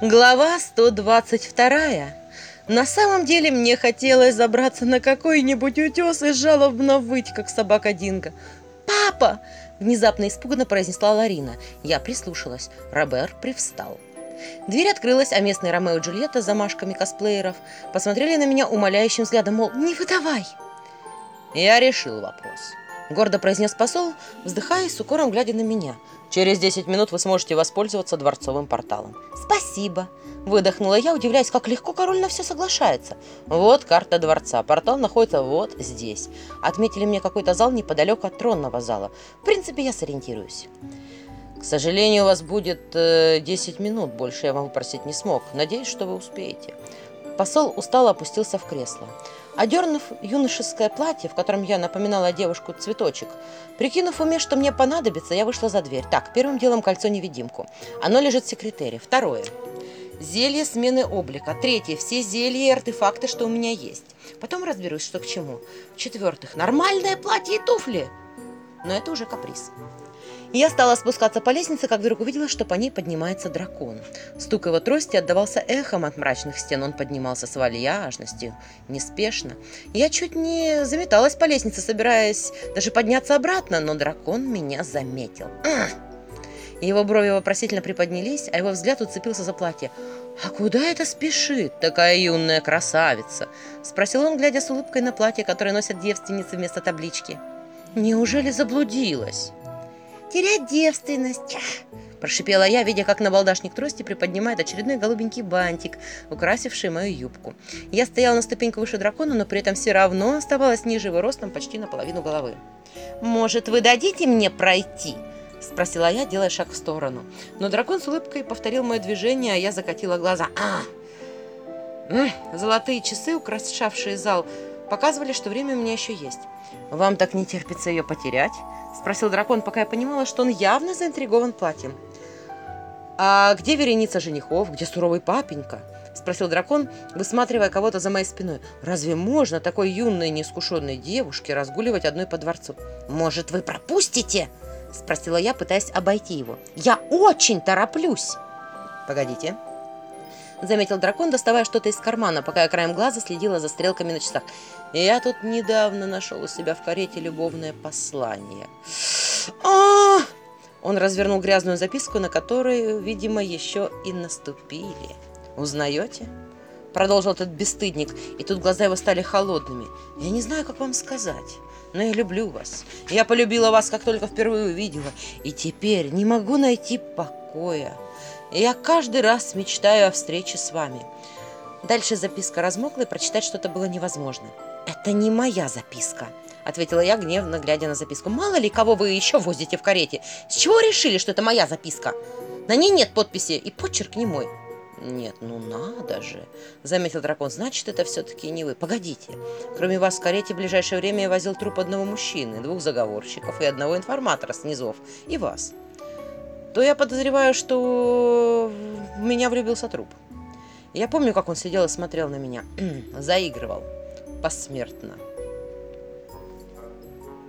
Глава 122. На самом деле мне хотелось забраться на какой-нибудь утес и жалобно выть, как собака Динго. «Папа!» – внезапно испуганно произнесла Ларина. Я прислушалась. Робер привстал. Дверь открылась, а местные Ромео и Джульетта с замашками косплееров посмотрели на меня умоляющим взглядом, мол, не выдавай. Я решил вопрос. Гордо произнес посол, вздыхая и с укором глядя на меня. Через 10 минут вы сможете воспользоваться дворцовым порталом. Спасибо. Выдохнула я, удивляясь, как легко король на все соглашается. Вот карта дворца. Портал находится вот здесь. Отметили мне какой-то зал неподалеку от тронного зала. В принципе, я сориентируюсь. К сожалению, у вас будет э, 10 минут. Больше я вам выпросить не смог. Надеюсь, что вы успеете. Посол устало опустился в кресло. Одернув юношеское платье, в котором я напоминала девушку-цветочек, прикинув в уме, что мне понадобится, я вышла за дверь. Так, первым делом кольцо-невидимку. Оно лежит в секретере. Второе. Зелье смены облика. Третье. Все зелья и артефакты, что у меня есть. Потом разберусь, что к чему. В-четвертых. Нормальное платье и туфли. Но это уже каприз. Я стала спускаться по лестнице, как вдруг увидела, что по ней поднимается дракон. Стук его трости отдавался эхом от мрачных стен. Он поднимался с вальяжностью, неспешно. Я чуть не заметалась по лестнице, собираясь даже подняться обратно, но дракон меня заметил. Его брови вопросительно приподнялись, а его взгляд уцепился за платье. «А куда это спешит, такая юная красавица?» Спросил он, глядя с улыбкой на платье, которое носят девственницы вместо таблички. «Неужели заблудилась?» Терять девственность!» Прошипела я, видя, как набалдашник трости приподнимает очередной голубенький бантик, украсивший мою юбку. Я стояла на ступеньку выше дракона, но при этом все равно оставалась ниже его ростом почти наполовину головы. «Может, вы дадите мне пройти?» Спросила я, делая шаг в сторону. Но дракон с улыбкой повторил мое движение, а я закатила глаза. «А!» Золотые часы, украшавшие зал, показывали, что время у меня еще есть. «Вам так не терпится ее потерять?» Спросил дракон, пока я понимала, что он явно заинтригован платьем. «А где вереница женихов? Где суровый папенька?» Спросил дракон, высматривая кого-то за моей спиной. «Разве можно такой юной неискушенной девушке разгуливать одной по дворцу?» «Может, вы пропустите?» Спросила я, пытаясь обойти его. «Я очень тороплюсь!» «Погодите», заметил дракон, доставая что-то из кармана, пока я краем глаза следила за стрелками на часах. Я тут недавно нашел у себя в карете любовное послание. а Он развернул грязную записку, на которую, видимо, еще и наступили. «Узнаете?» Продолжил этот бесстыдник, и тут глаза его стали холодными. «Я не знаю, как вам сказать, но я люблю вас. Я полюбила вас, как только впервые увидела, и теперь не могу найти покоя. Я каждый раз мечтаю о встрече с вами». Дальше записка размокла, и прочитать что-то было невозможно. «Это не моя записка», — ответила я, гневно глядя на записку. «Мало ли, кого вы еще возите в карете. С чего решили, что это моя записка? На ней нет подписи, и почерк не мой». «Нет, ну надо же!» — заметил дракон. «Значит, это все-таки не вы. Погодите. Кроме вас в карете в ближайшее время я возил труп одного мужчины, двух заговорщиков и одного информатора с низов. И вас. То я подозреваю, что в меня влюбился труп. Я помню, как он сидел и смотрел на меня. Заигрывал посмертно.